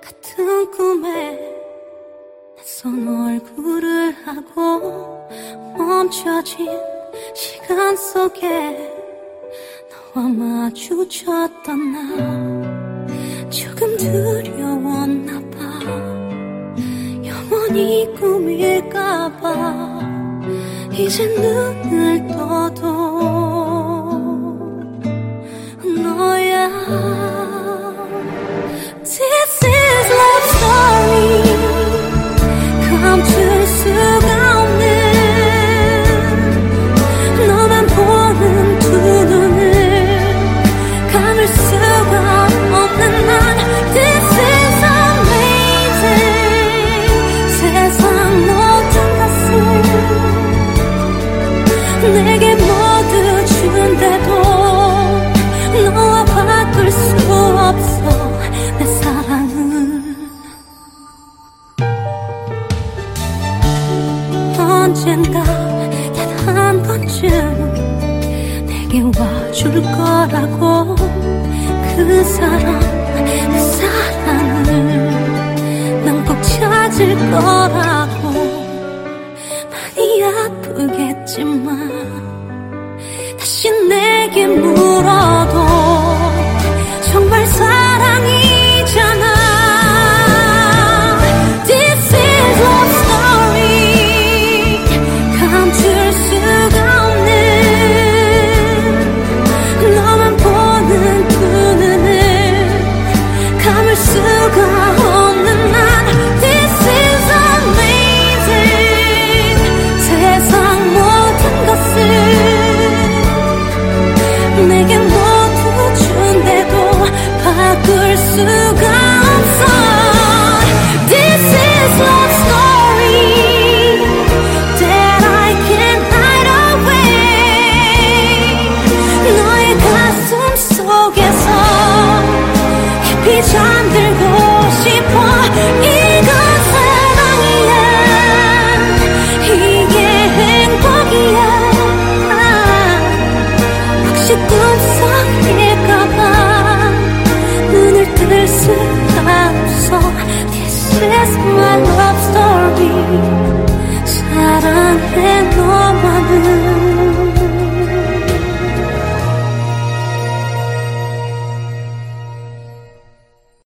같은 꿈에 낯선 얼굴을 하고 멈춰진 시간 속에 너와 마주쳤던 나 조금 두려웠나 봐. 영원히 꿈일까 봐 이제 눈을 내게 모두 준대도 너와 바꿀 수 없어 내 사랑은. 언젠가 단 한 번쯤 내게 와줄 거라고. 그 사람 그 사랑을 난 꼭 찾을 거라고. 많이 아프 겠지만 다시 내게 물